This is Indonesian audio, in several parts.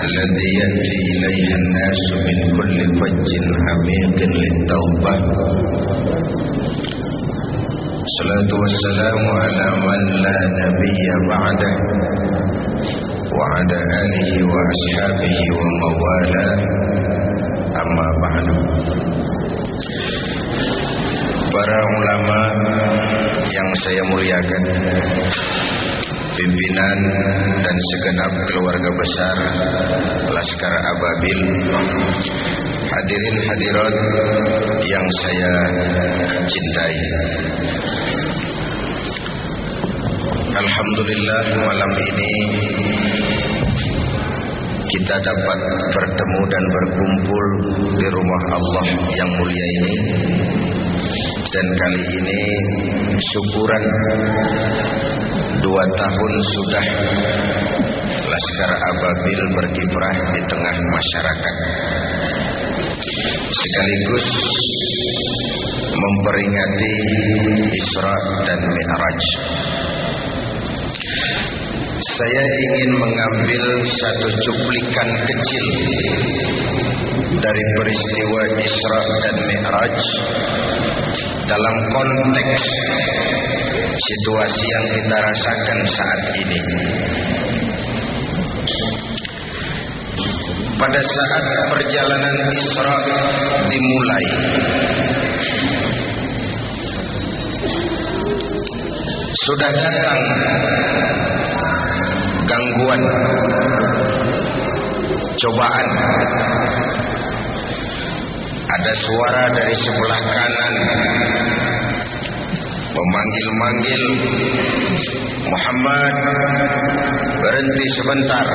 الذي يأتي إليها الناس من كل فج عميق للتوبة الصلاة والسلام على من لا نبي بعده وعلى آله وأصحابه وموالاه أما بعد Para ulama yang saya muliakan Pimpinan dan segenap keluarga besar Laskar Ababil. Hadirin hadirat yang saya cintai. Alhamdulillah malam ini kita dapat bertemu dan berkumpul di rumah Allah yang mulia ini dan kali ini syukuran dua tahun sudah Laskar Ababil berkiprah di tengah masyarakat. Sekaligus memperingati Isra dan Mi'raj. Saya ingin mengambil satu cuplikan kecil dari peristiwa Isra dan Mi'raj dalam konteks situasi yang kita rasakan saat ini. Pada saat perjalanan Isra dimulai, sudah datang gangguan, cobaan. Ada suara dari sebelah kanan memanggil-manggil Muhammad berhenti sebentar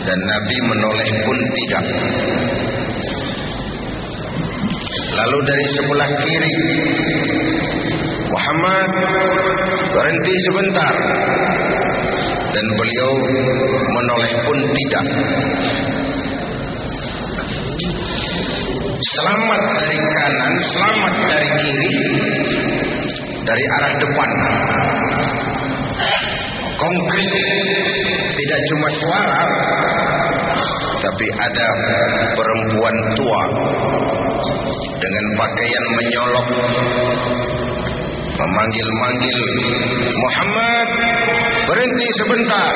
dan Nabi menoleh pun tidak. Lalu dari sebelah kiri Muhammad berhenti sebentar dan beliau menoleh pun tidak. Selamat dari kanan, selamat dari kiri, dari arah depan. Konkret, tidak cuma suara, tapi ada perempuan tua dengan pakaian menyolok memanggil-manggil Muhammad berhenti sebentar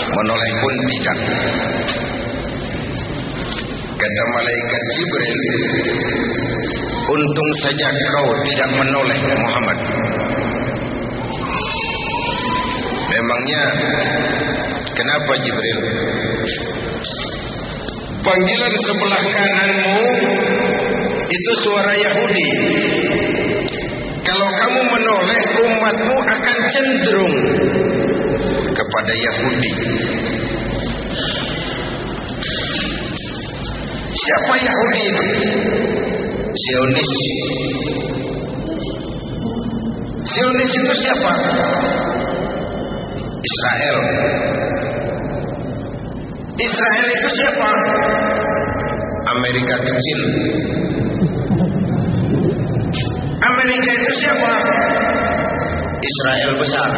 menoleh pun tidak kata malaikat Jibril untung saja kau tidak menoleh Muhammad. Memangnya kenapa Jibril? Panggilan sebelah kananmu itu suara Yahudi. Kalau kamu menoleh umatmu akan cenderung kepada Yahudi. Siapa Yahudi itu? Zionis. Zionis itu siapa? Israel. Israel itu siapa? Amerika kecil. Amerika itu siapa? Israel besar.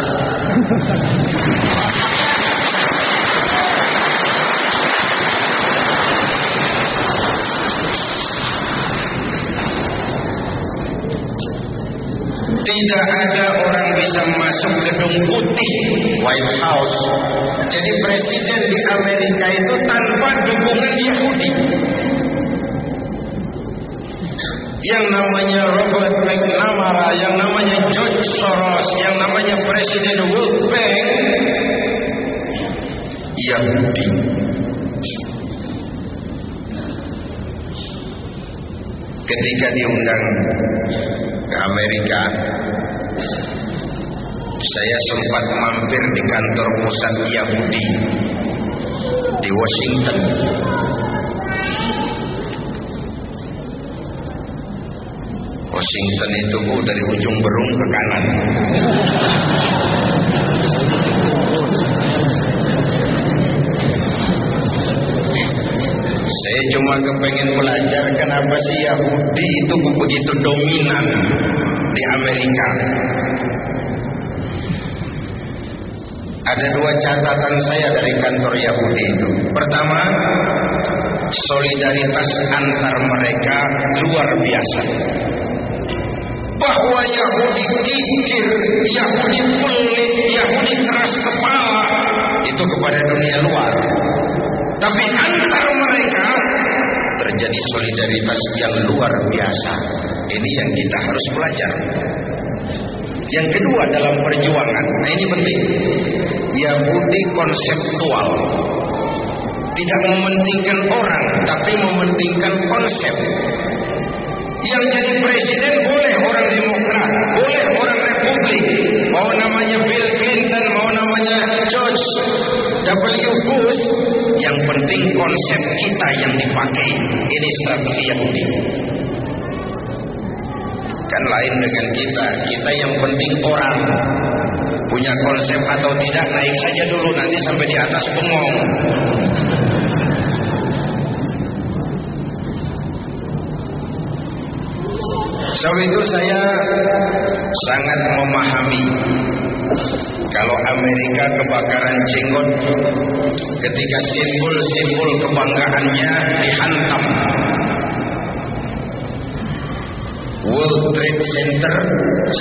Tidak ada orang bisa masuk gedung putih White House. Jadi presiden di Amerika itu tanpa dukungan Yahudi yang namanya Robert McNamara, yang namanya George Soros, yang namanya Presiden World Bank, Yahudi. Ketika diundang ke Amerika, saya sempat mampir di kantor pusat Yahudi di Washington. Washington itu bu dari ujung berung ke kanan. Saya cuma kepengen belajar kenapa sih Yahudi itu begitu dominan di Amerika. Ada dua catatan saya dari kantor Yahudi itu. Pertama, solidaritas antar mereka luar biasa. Bahwa Yahudi kikir, Yahudi pelit, Yahudi keras kepala itu kepada dunia luar. Tapi antar mereka terjadi solidaritas yang luar biasa. Ini yang kita harus belajar. Yang kedua dalam perjuangan, nah ini penting. Yahudi konseptual. Tidak mementingkan orang, tapi mementingkan konsep. Yang jadi presiden boleh orang demokrat, boleh orang republik. Mau namanya Bill Clinton, mau namanya George W. Bush. Yang penting konsep kita yang dipakai. Ini strategi Yahudi. Kan lain dengan kita. Kita yang penting orang. Punya konsep atau tidak naik saja dulu nanti sampai di atas bengong. Sebab itu saya sangat memahami kalau Amerika kebakaran jenggot ketika simbol-simbol kebanggaannya dihantam World Trade Center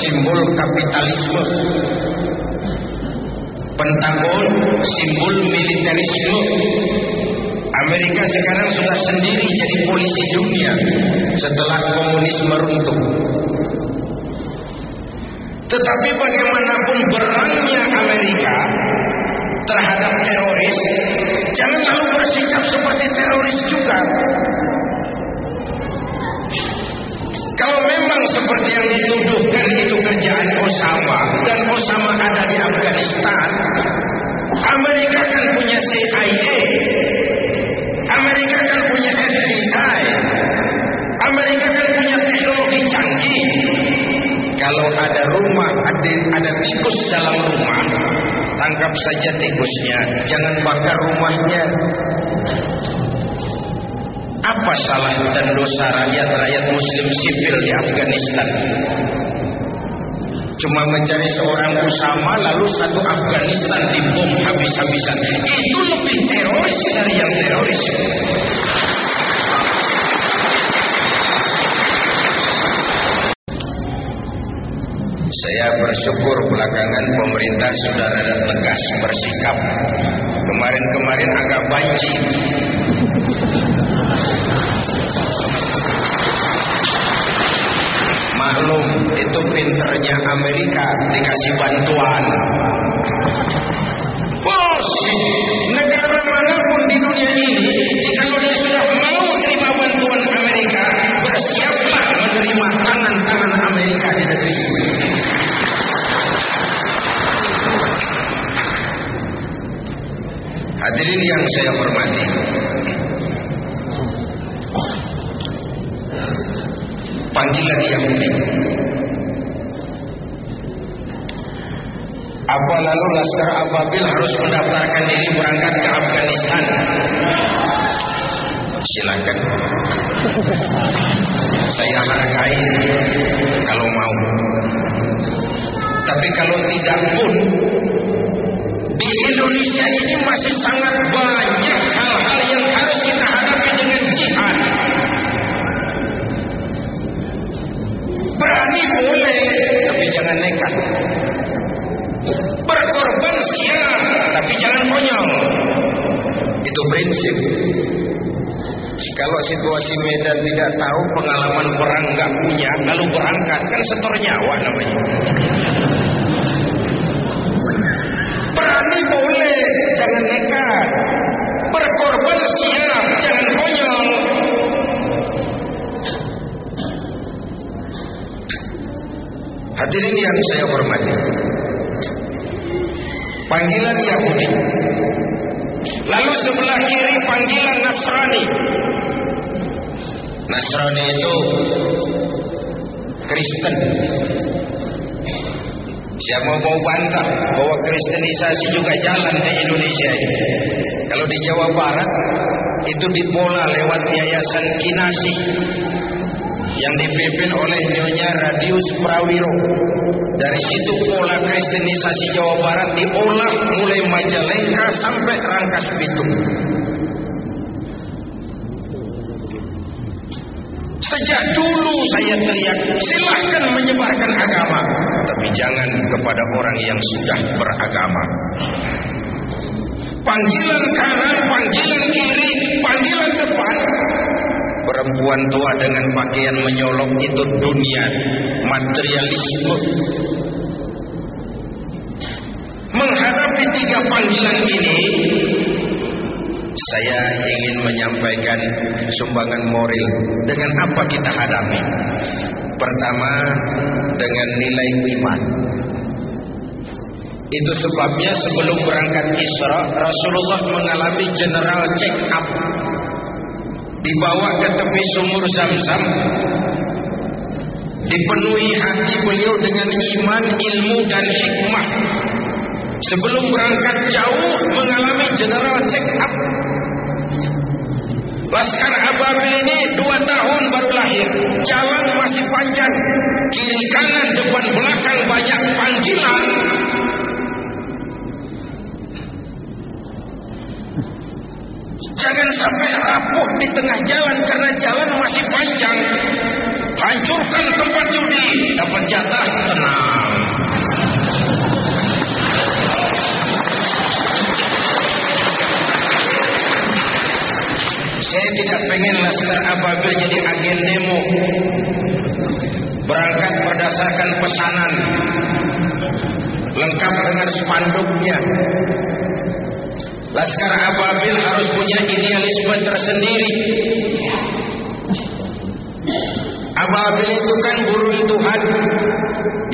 simbol kapitalisme. Pentagon simbol militerisme. Amerika sekarang sudah sendiri jadi polisi dunia setelah komunisme runtuh. Tetapi bagaimanapun berangnya Amerika terhadap teroris jangan lalu bersikap seperti teroris juga seperti yang dituduhkan itu kerjaan Osama. Dan Osama ada di Afghanistan, Amerika kan punya CIA, Amerika kan punya FBI, Amerika kan punya teknologi canggih. Kalau ada rumah, ada, ada tikus dalam rumah, tangkap saja tikusnya, jangan bakar rumahnya. Apa salah dan dosa rakyat-rakyat muslim sipil di Afghanistan? Cuma mencari seorang Usama lalu satu Afghanistan dibom habis-habisan. Itu lebih teroris dari yang teroris. Saya bersyukur belakangan pemerintah sudah ada tegas bersikap. Kemarin-kemarin agak banci. Maklum itu pinternya Amerika dikasih bantuan. Bos, negara mana pun di dunia ini, jika dia sudah mau terima bantuan Amerika, bersiaplah menerima tangan-tangan Amerika di negeri ini. Hadirin yang saya hormati. Panggilan Yahudi. Apa lalu Laskar Ababil harus mendaftarkan diri berangkat ke Afghanistan? Silakan. Saya hargai kalau mau. Tapi kalau tidak pun di Indonesia ini masih sangat banyak boleh, tapi jangan nekat. Berkorban siap, tapi jangan konyol. Itu prinsip. Kalau situasi Medan tidak tahu pengalaman perang nggak punya, lalu berangkat kan setor nyawa namanya. Berani boleh, jangan nekat. Berkorban siap, Hadirin yang saya hormati. Panggilan Yahudi. Lalu sebelah kiri panggilan Nasrani. Nasrani itu Kristen. Siapa mau bantah bahwa kristenisasi juga jalan di Indonesia ini. Kalau di Jawa Barat itu dipola lewat yayasan Kinasi. Yang dipimpin oleh Nyonya Radius Prawiro. Dari situ pola kristenisasi Jawa Barat diolah mulai Majalengka sampai Rangkas Bitung. Sejak dulu saya teriak, silahkan menyebarkan agama. Tapi jangan kepada orang yang sudah beragama. Panggilan kanan, panggilan kiri, panggilan depan. Perempuan tua dengan pakaian menyolok itu dunia materialisme. Menghadapi tiga panggilan ini, saya ingin menyampaikan sumbangan moral dengan apa kita hadapi. Pertama, dengan nilai iman. Itu sebabnya sebelum berangkat Isra, Rasulullah mengalami general check up. Dibawa ke tepi sumur Zam-Zam. Dipenuhi hati beliau dengan iman, ilmu dan hikmah. Sebelum berangkat jauh mengalami general check up. Laskar Ababil ini dua tahun baru lahir. Jalan masih panjang. Kiri kanan depan belakang banyak panggilan. Jangan sampai rapuh di tengah jalan karena jalan masih panjang. Hancurkan tempat judi, dapat jatah tenang. Saya tidak pengen Laskar Ababil jadi agen demo. Berangkat berdasarkan pesanan. Lengkap dengan spanduknya. Laskar Ababil harus punya idealisme tersendiri. Ababil itu kan burung Tuhan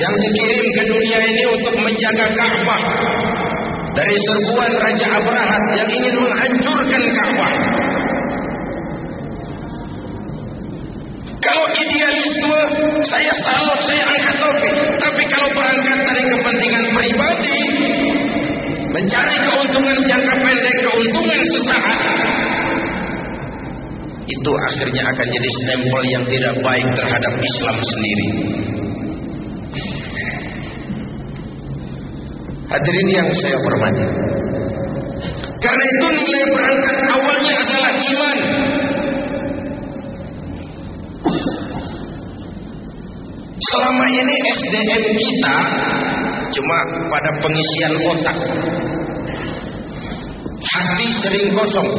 yang dikirim ke dunia ini untuk menjaga Ka'bah dari serbuan Raja Abrahat yang ingin menghancurkan Ka'bah. Kalau idealisme saya salut, saya angkat topi. Tapi kalau berangkat dari kepentingan pribadi, mencari keuntungan jangka pendek, keuntungan sesaat, itu akhirnya akan jadi stempel yang tidak baik terhadap Islam sendiri. Hadirin yang saya hormati. Karena itu nilai berangkat awalnya adalah iman. Selama ini SDM kita cuma pada pengisian otak. Hati sering kosong.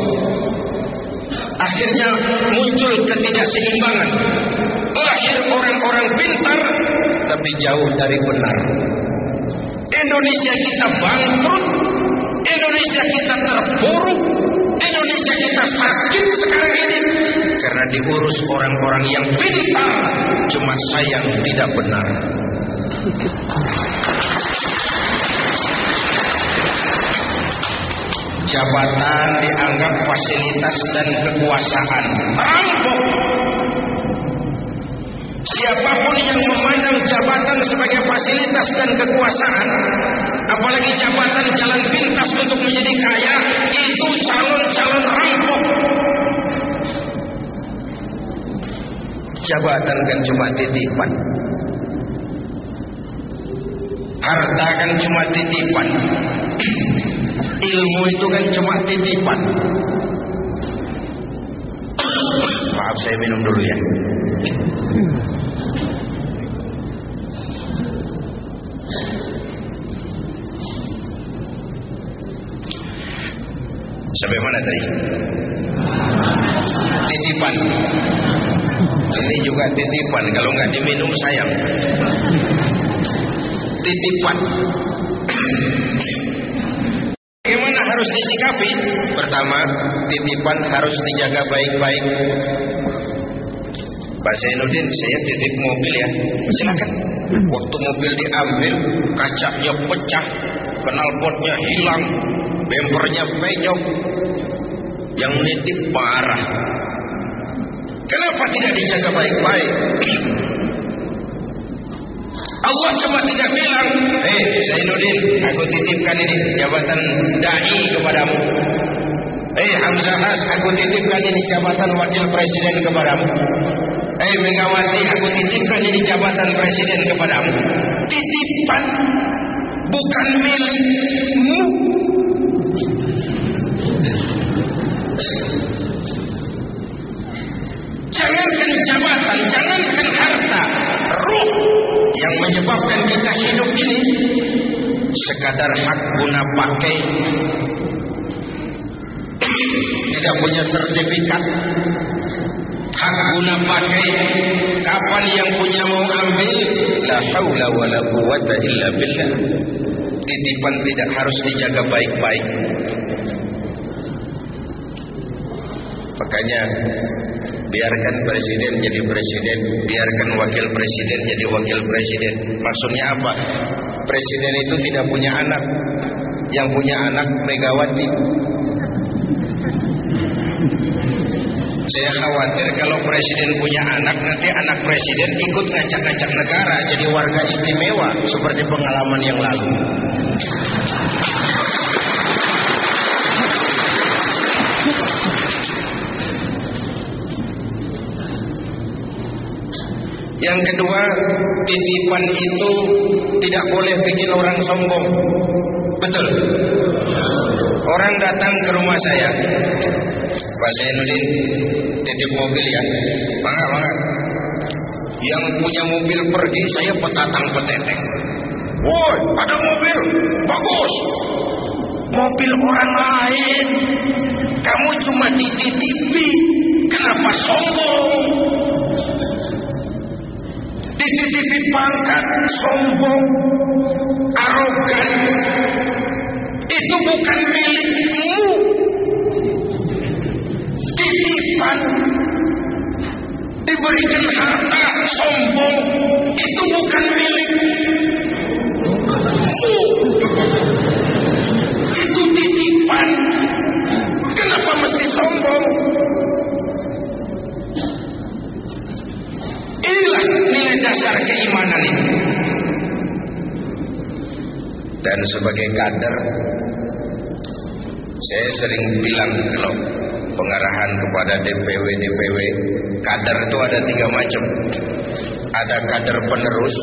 Akhirnya muncul ketidakseimbangan. Lahir orang-orang pintar tapi jauh dari benar. Indonesia kita bangkrut, Indonesia kita terpuruk, Indonesia kita sakit sekarang ini karena diurus orang-orang yang pintar, cuma sayang tidak benar. Jabatan dianggap fasilitas dan kekuasaan. Rampok. Siapa pun yang memandang jabatan sebagai fasilitas dan kekuasaan, apalagi jabatan jalan pintas untuk menjadi kaya, itu calon-calon rampok. Jabatan kan cuma titipan. Harta kan cuma titipan. Ilmu itu kan cuma titipan. Maaf saya minum dulu ya. Sampai mana tadi? Titipan. Ini juga titipan. Kalau nggak diminum sayang. Titipan. Bagaimana harus disikapi? Pertama, titipan harus dijaga baik-baik. Pak Zainuddin, saya titip mobil ya. Silakan. Waktu mobil diambil, kacanya pecah, knalpotnya hilang, bempernya penyok. Yang nitip parah. Kenapa tidak dijaga baik-baik? Allah cuma tidak bilang, "Eh, hey, Zainuddin, aku titipkan ini jabatan dai kepadamu." Eh, hey, Hamzahas, aku titipkan ini jabatan wakil presiden kepadamu. Eh Megawati, aku titipkan ini jabatan presiden kepadamu. Titipan bukan milikmu. Jangankan jabatan, jangankan harta, ruh yang menyebabkan kita hidup ini sekadar hak guna pakai tidak punya sertifikat. Hak guna pakai kapan yang punya mau ambil. La haula wala quwata illa billah. Titipan tidak harus dijaga baik-baik. Makanya biarkan presiden jadi presiden biarkan wakil presiden jadi wakil presiden. Maksudnya apa? Presiden itu tidak punya anak. Yang punya anak Megawati Saya khawatir kalau presiden punya anak nanti anak presiden ikut ngajak-ngajak negara jadi warga istimewa seperti pengalaman yang lalu. Yang kedua, titipan itu tidak boleh bikin orang sombong. Betul. Orang datang ke rumah saya, Pak Zainuddin titip mobil ya. Bangga, bangga. Yang punya mobil pergi saya petatang peteteng. Woi, ada mobil, bagus. Mobil orang lain. Kamu cuma dititipi. Kenapa sombong? Dititipi pangkat, sombong, arogan. Itu bukan milikmu titipan diberikan harta sombong itu bukan milik. Itu titipan. Kenapa mesti sombong? Inilah nilai dasar keimanan ini. Dan sebagai kader saya sering bilang kalau pengarahan kepada DPW DPW kader itu ada tiga macam. Ada kader penerus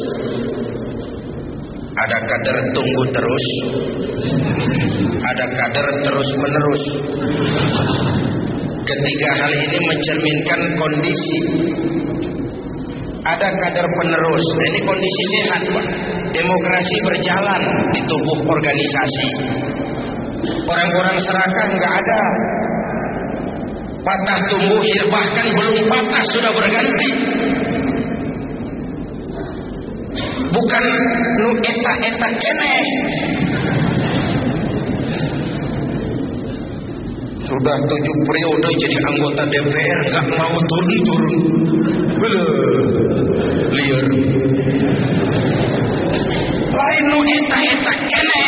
ada kader tunggu terus ada kader terus menerus. Ketiga hal ini mencerminkan kondisi. Ada kader penerus. Nah, ini kondisi sehat Pak. Demokrasi berjalan di tubuh organisasi. Orang-orang serakah nggak ada patah tumbuh bahkan belum patah sudah berganti. Bukan nu eta eta kene. Sudah tujuh periode jadi anggota DPR gak mau turun-turun. Liar. Lain nu eta eta kene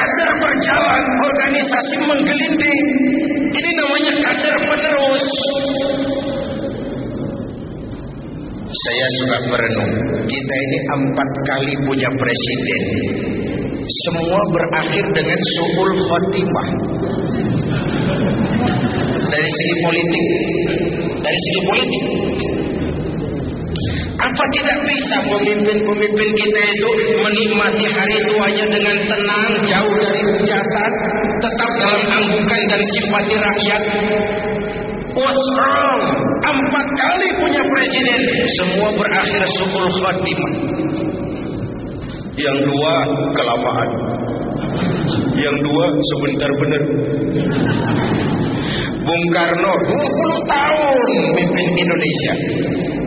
kader berjalan, organisasi menggelinding. Ini namanya kader penerus. Saya suka merenung. Kita ini empat kali punya presiden. Semua berakhir dengan suhul khotimah. Dari segi politik. Dari segi politik. Apa tidak bisa pemimpin-pemimpin kita itu menikmati hari tuanya dengan tenang, jauh dari hujatan, tetap dalam anggukan dan simpati rakyat? What's wrong? Empat kali punya presiden, semua berakhir sukul khatimah. Yang dua kelamaan. Yang dua sebentar benar. Bung Karno 20 tahun memimpin Indonesia.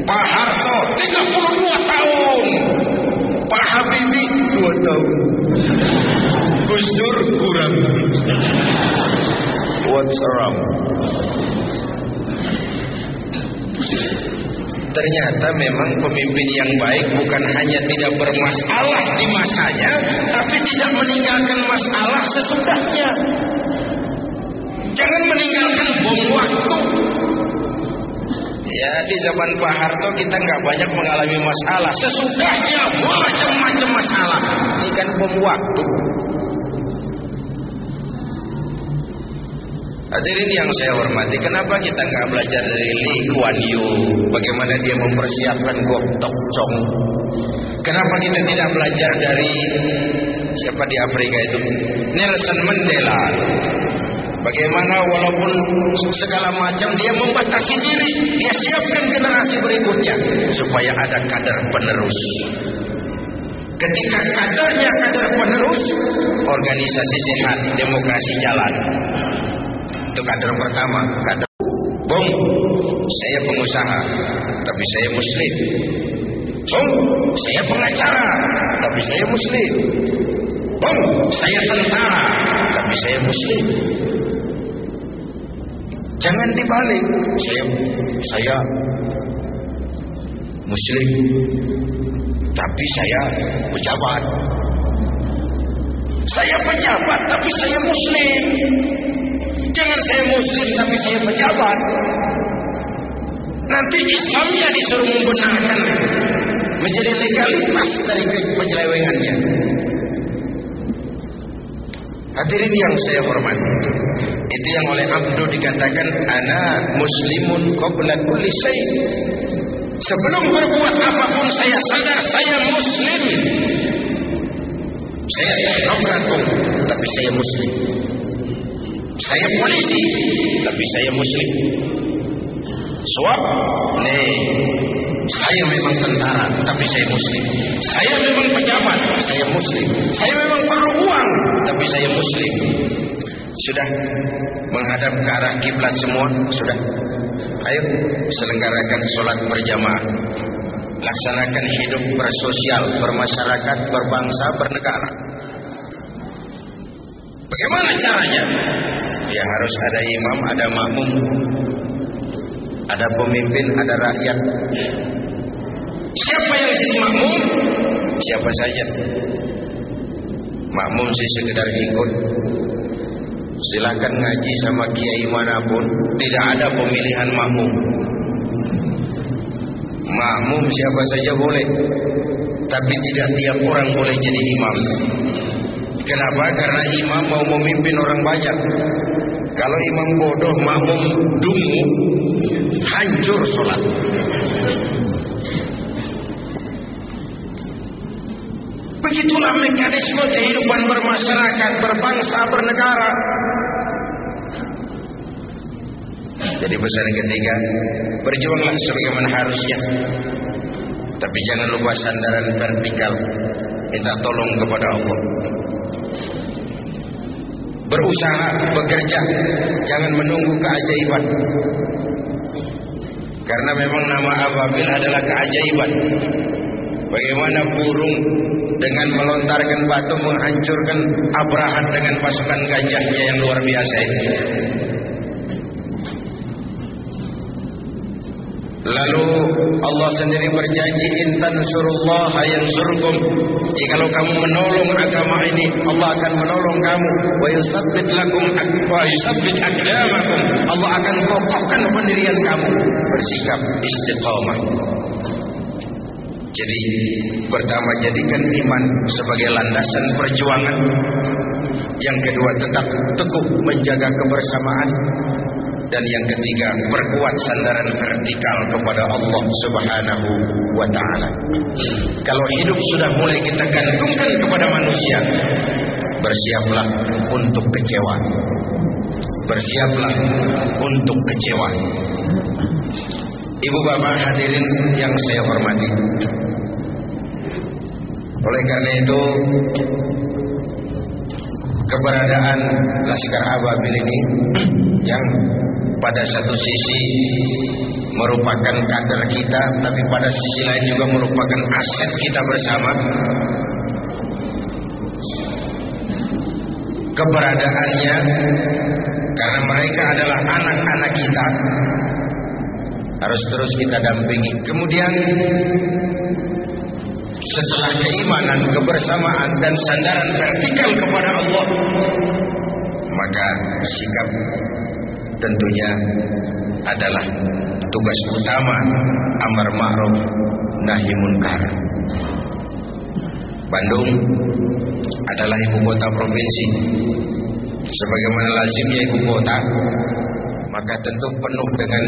Pak Harto 32 tahun. Pak Habibie 2 tahun. Gus Dur kurang. What's wrong? Ternyata memang pemimpin yang baik bukan hanya tidak bermasalah di masanya, tapi tidak meninggalkan masalah sesudahnya. Jangan meninggalkan bom waktu. Ya di zaman Pak Harto kita nggak banyak mengalami masalah. Sesudahnya macam-macam masalah. Ini kan bom waktu. Hadirin yang saya hormati, kenapa kita nggak belajar dari Lee Kuan Yew? Bagaimana dia mempersiapkan Gok Tok Chong? Kenapa kita tidak belajar dari siapa di Afrika itu? Nelson Mandela. Bagaimana walaupun segala macam dia membatasi diri, dia siapkan generasi berikutnya supaya ada kader penerus. Ketika kadernya kader penerus, organisasi sehat, demokrasi jalan. Itu kader pertama, kader Bung, saya pengusaha, tapi saya muslim. Bung, saya pengacara, tapi saya muslim. Bung, saya tentara, tapi saya muslim. Jangan dibalik. Saya saya muslim, tapi saya pejabat. Saya pejabat, tapi saya muslim. Jangan saya muslim, tapi saya pejabat. Nanti Islamnya disuruh membenarkan menjadi legalitas dari penyelewengannya. Hadirin yang saya hormati, itu yang oleh Abdul dikatakan ana muslimun qabla kulli syai. Sebelum berbuat apa pun saya sadar saya muslim. Saya teknokrat tapi saya muslim. Saya polisi, tapi saya muslim. Suap, nih, saya memang tentara, tapi saya muslim. Saya memang pejabat, saya muslim. Saya memang perlu uang, tapi saya muslim. Sudah menghadap ke arah kiblat semua, sudah. Ayo selenggarakan sholat berjamaah. Laksanakan hidup bersosial, bermasyarakat, berbangsa, bernegara. Bagaimana caranya? Ya harus ada imam, ada makmum, ada pemimpin, ada rakyat. Siapa yang jadi makmum? Siapa saja. Makmum sih sekedar ikut. Silakan ngaji sama kiai mana pun, tidak ada pemilihan makmum. Makmum siapa saja boleh, tapi tidak tiap orang boleh jadi imam. Kenapa? Karena imam mau memimpin orang banyak. Kalau imam bodoh, makmum dungu, hancur sholat. Begitulah mekanisme kehidupan bermasyarakat, berbangsa, bernegara. Jadi pesan ketiga, berjuanglah sebagaimana harusnya. Tapi jangan lupa sandaran vertikal. Minta tolong kepada Allah. Berusaha, bekerja, jangan menunggu keajaiban. Karena memang nama ababil adalah keajaiban. Bagaimana burung dengan melontarkan batu menghancurkan Abrahat dengan pasukan gajahnya yang luar biasa itu. Lalu Allah sendiri berjanji intan surullah yang surgum. Jikalau kamu menolong agama ini, Allah akan menolong kamu. Wa yusabbit lakum wa yusabbit aqdamakum. Allah akan kokohkan pendirian kamu. Bersikap istiqamah. Jadi pertama jadikan iman sebagai landasan perjuangan. Yang kedua tetap teguh menjaga kebersamaan dan yang ketiga perkuat sandaran vertikal kepada Allah Subhanahu wa taala. Kalau hidup sudah mulai kita gantungkan kepada manusia, bersiaplah untuk kecewa. Bersiaplah untuk kecewa. Ibu bapak hadirin yang saya hormati. Oleh karena itu keberadaan Laskar Ababil ini yang pada satu sisi merupakan kader kita tapi pada sisi lain juga merupakan aset kita bersama keberadaannya karena mereka adalah anak-anak kita harus terus kita dampingi kemudian setelah keimanan, kebersamaan dan sandaran vertikal kepada Allah maka sikap tentunya adalah tugas utama amar ma'ruf nahi munkar. Bandung adalah ibu kota provinsi. sebagaimana lazimnya ibu kota maka tentu penuh dengan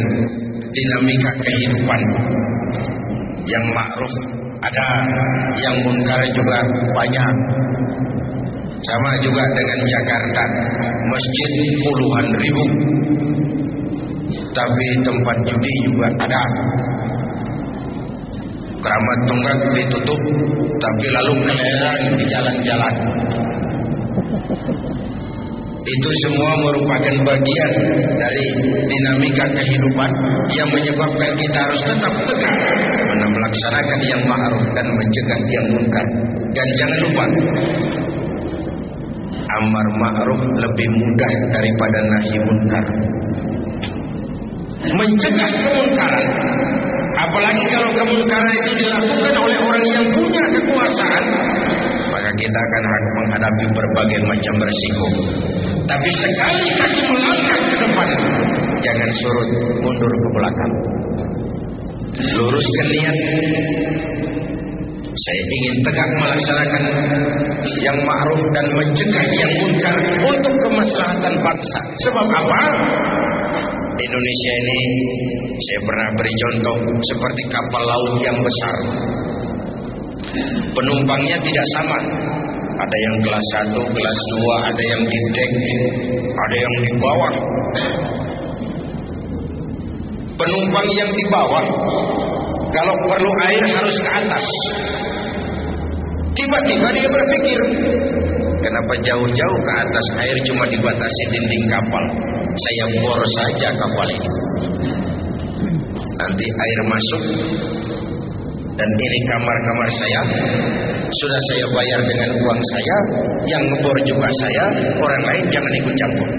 dinamika kehidupan yang ma'ruf ada yang munkar juga banyak. Sama juga dengan Jakarta. Masjid puluhan ribu. Tapi tempat judi juga ada. Keramat tunggak ditutup tapi lalu keleran di jalan-jalan itu semua merupakan bagian dari dinamika kehidupan yang menyebabkan kita harus tetap tegak melaksanakan yang ma'ruf dan mencegah yang munkar. Dan jangan lupa amar ma'ruf lebih mudah daripada nahi munkar. Mencegah kemungkaran apalagi kalau kemungkaran itu dilakukan oleh orang yang punya kekuasaan maka kita akan menghadapi berbagai macam berisiko. Tapi sekali kaki melangkah ke depan, jangan surut mundur ke belakang. Luruskan niat. Saya ingin tegak melaksanakan yang ma'ruf dan mencegah yang munkar untuk kemaslahatan bangsa. Sebab apa? Indonesia ini saya pernah beri contoh seperti kapal laut yang besar. Penumpangnya tidak sama. Ada yang kelas 1, kelas 2, ada yang di deck, ada yang di bawah. Penumpang yang di bawah kalau perlu air harus ke atas. Tiba-tiba dia berpikir, kenapa jauh-jauh ke atas air cuma dibatasi dinding kapal? Saya bor saja kapal ini. Nanti air masuk dan ini kamar-kamar saya. Sudah saya bayar dengan uang saya. Yang ngebor juga saya. Orang lain jangan ikut campur.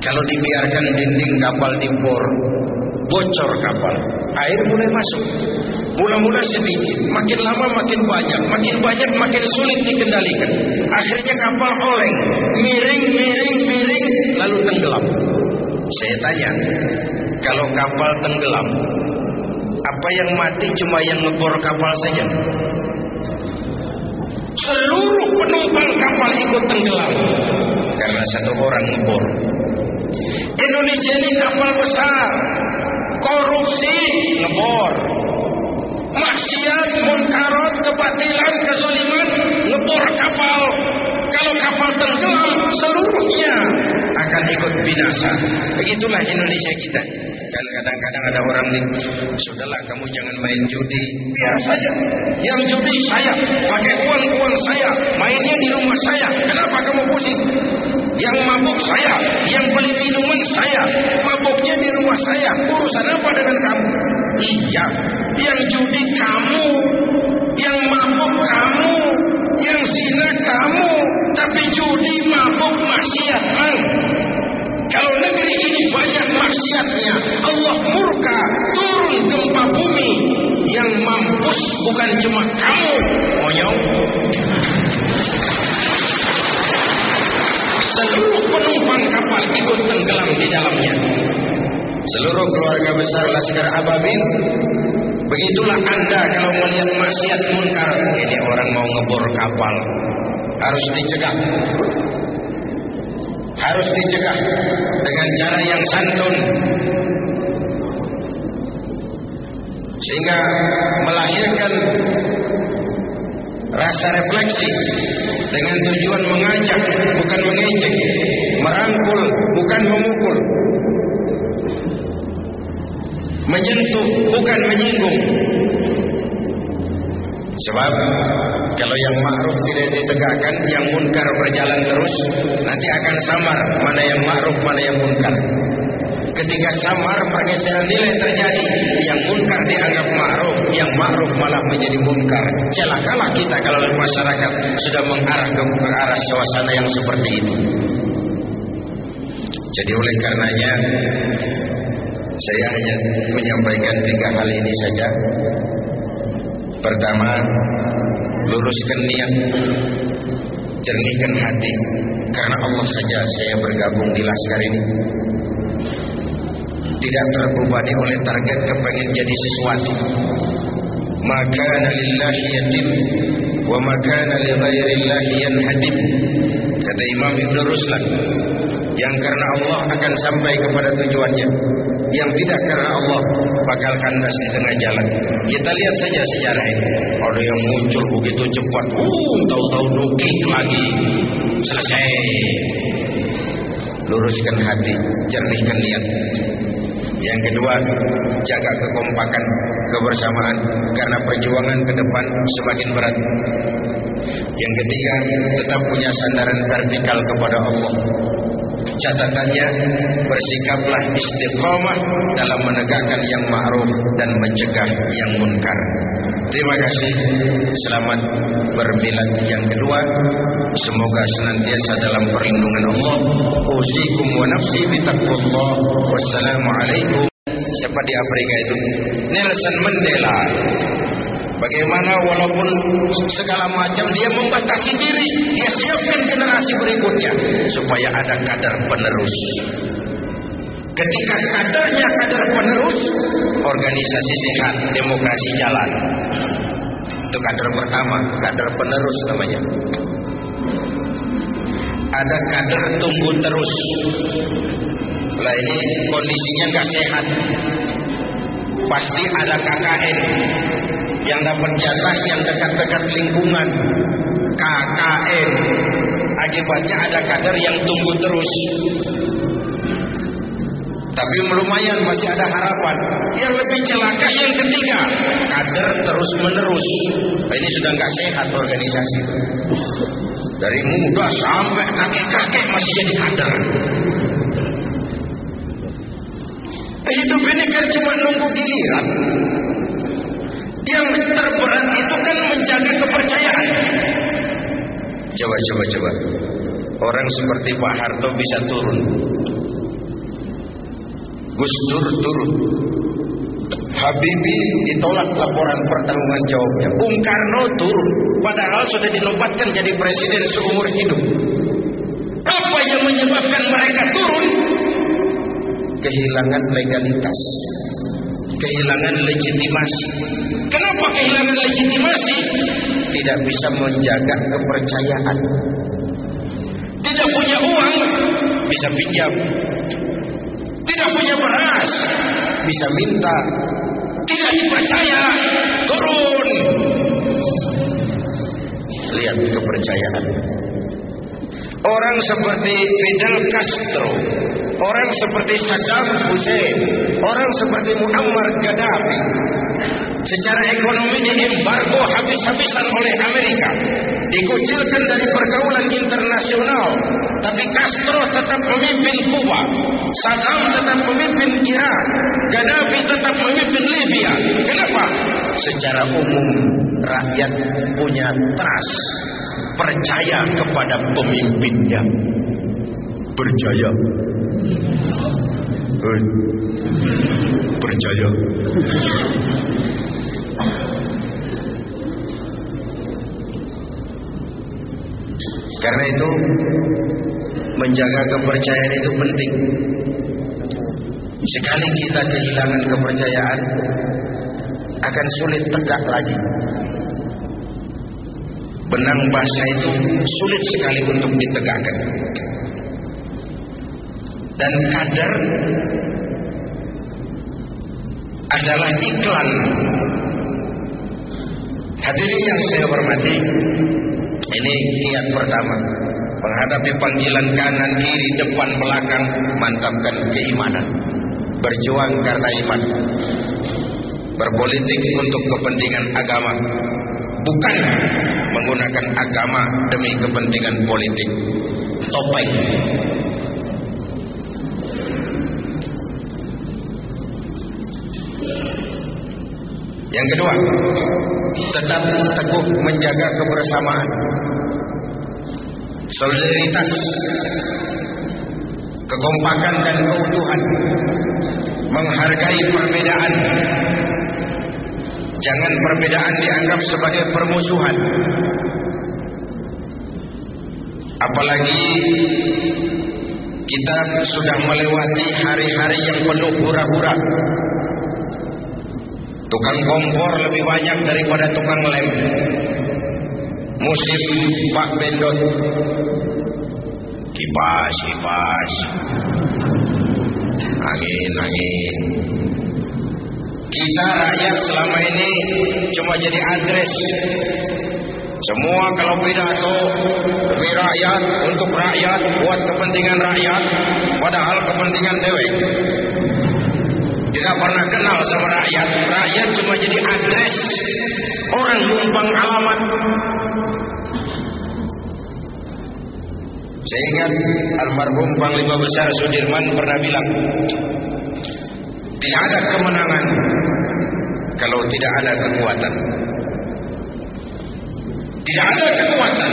Kalau dibiarkan dinding kapal dibor bocor kapal air mulai masuk. Mula-mula sedikit makin lama makin banyak makin banyak makin sulit dikendalikan. Akhirnya kapal oleng miring miring miring lalu tenggelam. Saya tanya kalau kapal tenggelam apa yang mati cuma yang ngebor kapal saja? Seluruh penumpang kapal ikut tenggelam karena satu orang ngebor. Indonesia ini kapal besar, korupsi ngebor, maksiat, munkarat, kebatilan, kezaliman ngebor kapal. Kalau kapal tenggelam, seluruhnya akan ikut binasa. Begitulah Indonesia kita. Kan kadang-kadang ada orang nih, sudahlah kamu jangan main judi, biar saja. Yang judi saya, pakai uang-uang saya, mainnya di rumah saya. Kenapa kamu pusing? Yang mabuk saya, yang beli minuman saya, mabuknya di rumah saya. Urusan apa dengan kamu? Iya, yang judi kamu, yang mabuk kamu, yang zina kamu, tapi judi mabuk maksiat. Kalau negeri maksiatnya, Allah murka, turun gempa bumi. Yang mampus bukan cuma kamu, monyong. Seluruh penumpang kapal ikut tenggelam di dalamnya. Seluruh keluarga besar Laskar Ababil Begitulah anda kalau melihat maksiat munkar Ini orang mau ngebor kapal Harus dicegah harus dicegah dengan cara yang santun. Sehingga melahirkan rasa refleksi dengan tujuan mengajak bukan mengejek merangkul bukan memukul. Menyentuh bukan menyinggung Sebab kalau yang ma'ruf tidak ditegakkan, yang munkar berjalan terus, nanti akan samar mana yang ma'ruf, mana yang munkar. Ketika samar pergeseran nilai terjadi, yang munkar dianggap ma'ruf, yang ma'ruf malah menjadi munkar. Celakalah kita kalau masyarakat sudah mengarah ke arah suasana yang seperti itu. Jadi oleh karenanya saya hanya menyampaikan tiga hal ini saja Pertama, luruskan niat, jernihkan hati. Karena Allah saja saya bergabung di laskar ini. Tidak terbebani oleh target kepengen jadi sesuatu. Maka lillahi yatim wa maka li ghairillahi yanhadim. Kata Imam Ibn Ruslan, yang karena Allah akan sampai kepada tujuannya, yang tidak karena Allah bakal kandas di tengah jalan. Kita lihat saja sejarah ini. Ada yang muncul begitu cepat, uh, tahu-tahu nukik lagi, selesai. Luruskan hati, jernihkan niat. Yang kedua, jaga kekompakan, kebersamaan karena perjuangan ke depan semakin berat. Yang ketiga, tetap punya sandaran vertikal kepada Allah. Catatannya, bersikaplah istiqamah dalam menegakkan yang ma'ruf dan mencegah yang munkar. Terima kasih. Selamat bermilad yang kedua. Semoga senantiasa dalam perlindungan Allah. Usikum wa nafsi bitaqwallah. Wassalamualaikum. Siapa di Afrika itu? Nelson Mandela. Bagaimana walaupun segala macam dia membatasi diri, dia siapkan generasi berikutnya supaya ada kadar penerus. Ketika kadarnya kadar penerus, organisasi sehat, demokrasi jalan. Itu kadar pertama, kadar penerus namanya. Ada kadar tumbuh terus. Lah ini kondisinya nggak sehat. Pasti ada KKN yang dapat jatah yang dekat-dekat lingkungan. KKN akibatnya ada kader yang tumbuh terus. Tapi lumayan masih ada harapan. Yang lebih celaka yang ketiga kader terus menerus ini sudah nggak sehat organisasi. Dari muda sampai kakek-kakek masih jadi kader. Hidup ini kan cuma nunggu giliran yang terberat itu kan menjaga kepercayaan. Coba, coba, coba. Orang seperti Pak Harto bisa turun. Gus Dur turun. Habibie ditolak laporan pertanggungan jawabnya. Bung Karno turun. Padahal sudah dinobatkan jadi presiden seumur hidup. Apa yang menyebabkan mereka turun? Kehilangan legalitas kehilangan legitimasi. Kenapa kehilangan legitimasi? Tidak bisa menjaga kepercayaan. Tidak punya uang, bisa pinjam. Tidak punya beras, bisa minta. Tidak dipercaya, turun. Lihat kepercayaan. Orang seperti Fidel Castro orang seperti Saddam Hussein, orang seperti Muammar Gaddafi, secara ekonomi diembargo habis-habisan oleh Amerika, dikucilkan dari pergaulan internasional, tapi Castro tetap memimpin Kuba, Saddam tetap memimpin Irak, Gaddafi tetap memimpin Libya. Kenapa? Secara umum rakyat punya trust, percaya kepada pemimpinnya. Berjaya. Percaya karena itu menjaga kepercayaan itu penting sekali kita kehilangan kepercayaan akan sulit tegak lagi benang bahasa itu sulit sekali untuk ditegakkan dan kadar adalah iklan. Hadirin yang saya hormati, ini kiat pertama. Menghadapi panggilan kanan, kiri, depan, belakang, mantapkan keimanan. Berjuang karena iman. Berpolitik untuk kepentingan agama. Bukan menggunakan agama demi kepentingan politik. Topeng Yang kedua, tetap teguh menjaga kebersamaan. Solidaritas, kekompakan dan keutuhan. Menghargai perbedaan. Jangan perbedaan dianggap sebagai permusuhan. Apalagi kita sudah melewati hari-hari yang penuh hura-hura Tukang kompor lebih banyak daripada tukang lem. Musim Pak Bendot. Kipas, kipas. Angin, angin. Kita rakyat selama ini cuma jadi adres. Semua kalau pidato demi rakyat, untuk rakyat, buat kepentingan rakyat, padahal kepentingan dewek. Tidak pernah kenal sama rakyat. Rakyat cuma jadi adres. Orang numpang alamat. Saya ingat almarhum Panglima Besar Sudirman pernah bilang, tidak ada kemenangan kalau tidak ada kekuatan. Tidak ada kekuatan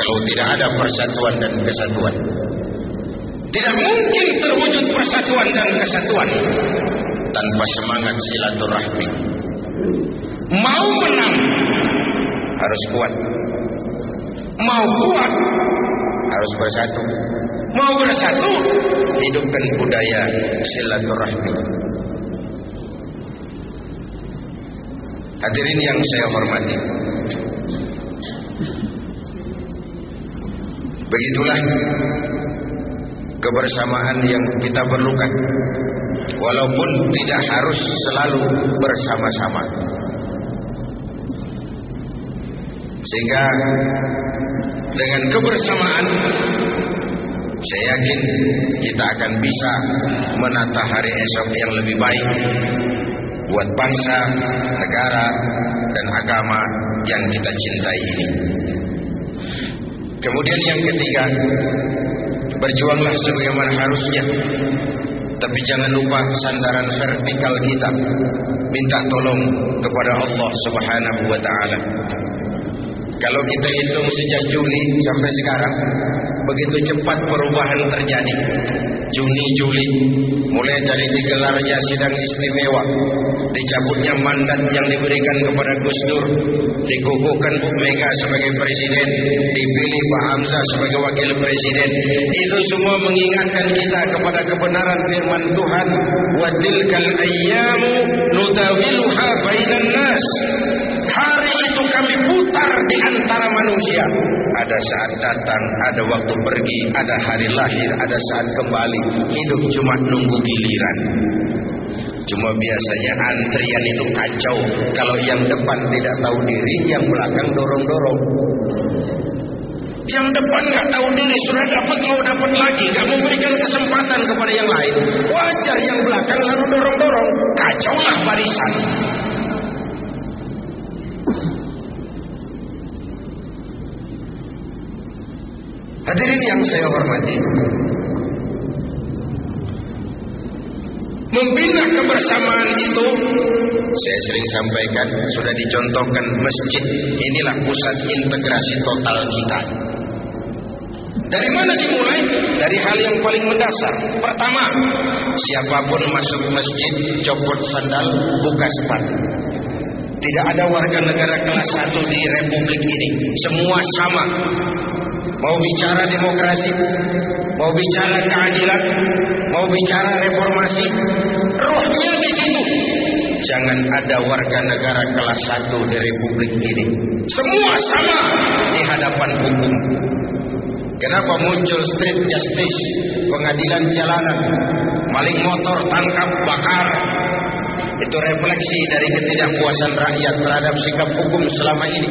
kalau tidak ada persatuan dan kesatuan. Tidak mungkin terwujud persatuan dan kesatuan tanpa semangat silaturahmi. Mau menang harus kuat. Mau kuat harus bersatu. Mau bersatu hidupkan budaya silaturahmi. Hadirin yang saya hormati. Begitulah kebersamaan yang kita perlukan. Walaupun tidak harus selalu bersama-sama. Sehingga dengan kebersamaan saya yakin kita akan bisa menata hari esok yang lebih baik buat bangsa, negara, dan agama yang kita cintai ini. Kemudian yang ketiga, berjuanglah sebagaimana harusnya. Tapi jangan lupa sandaran vertikal kita. Minta tolong kepada Allah Subhanahu wa taala. Kalau kita hitung sejak Juli sampai sekarang, begitu cepat perubahan terjadi. Juni, Juli, mulai dari digelarnya sidang istimewa, dicabutnya mandat yang diberikan kepada Gus Dur, dikukuhkan Bu Mega sebagai presiden, dipilih Pak Hamzah sebagai wakil presiden. Itu semua mengingatkan kita kepada kebenaran firman Tuhan, "Wa tilkal ayyamu nutawiluha bainan nas." Hari itu kami putar di antara manusia. Ada saat datang, ada waktu pergi, ada hari lahir, ada saat kembali. Hidup cuma nunggu giliran. Cuma biasanya antrian itu kacau. Kalau yang depan tidak tahu diri, yang belakang dorong-dorong. Yang depan nggak tahu diri sudah dapat mau dapat lagi, nggak memberikan kesempatan kepada yang lain. Wajar yang belakang lalu dorong-dorong, kacaulah barisan. Hadirin yang saya hormati. Membina kebersamaan itu saya sering sampaikan sudah dicontohkan masjid inilah pusat integrasi total kita. Dari mana dimulai? Dari hal yang paling mendasar. Pertama, siapa pun masuk masjid copot sandal, buka sepatu. Tidak ada warga negara kelas satu di republik ini. Semua sama. Mau bicara demokrasi, mau bicara keadilan, mau bicara reformasi, rohnya di situ. Jangan ada warga negara kelas satu di republik ini. Semua sama di hadapan hukum. Kenapa muncul street justice, pengadilan jalanan, maling motor tangkap bakar, itu refleksi dari ketidakpuasan rakyat terhadap sikap hukum selama ini.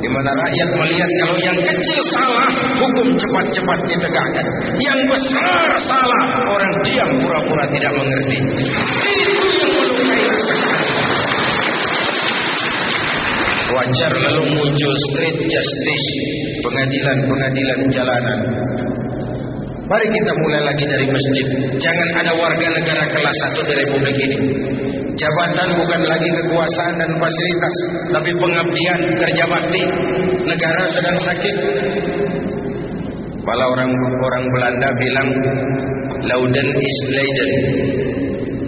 Di mana rakyat melihat kalau yang kecil salah, hukum cepat-cepat ditegakkan. Yang besar salah, orang diam pura-pura tidak mengerti. Itu yang melukai Wajar lalu muncul street justice, pengadilan-pengadilan jalanan. Mari kita mulai lagi dari masjid. Jangan ada warga negara kelas satu di republik ini. Jabatan bukan lagi kekuasaan dan fasilitas, tapi pengabdian, kerja bakti. Negara sedang sakit. Kalau orang orang Belanda bilang Lauden is Leiden.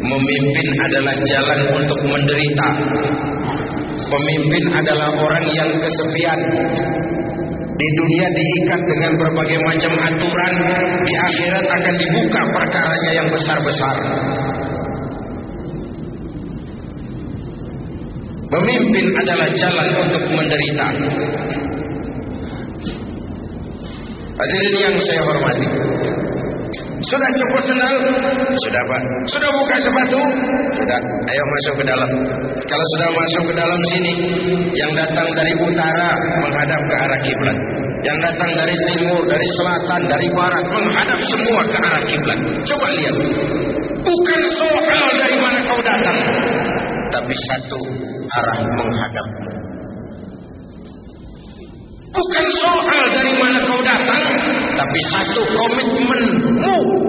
Memimpin adalah jalan untuk menderita. Pemimpin adalah orang yang kesepian. Di dunia diikat dengan berbagai macam aturan, di akhirat akan dibuka perkaranya yang besar-besar. Memimpin adalah jalan untuk menderita. Hadirin yang saya hormati. Sudah cukup senang? Sudah Pak. Sudah buka sepatu? Sudah. Ayo masuk ke dalam. Kalau sudah masuk ke dalam sini, yang datang dari utara menghadap ke arah kiblat. Yang datang dari timur, dari selatan, dari barat menghadap semua ke arah kiblat. Coba lihat. Bukan soal dari mana kau datang, tapi satu arah menghadap. Bukan soal dari mana kau datang, tapi satu komitmenmu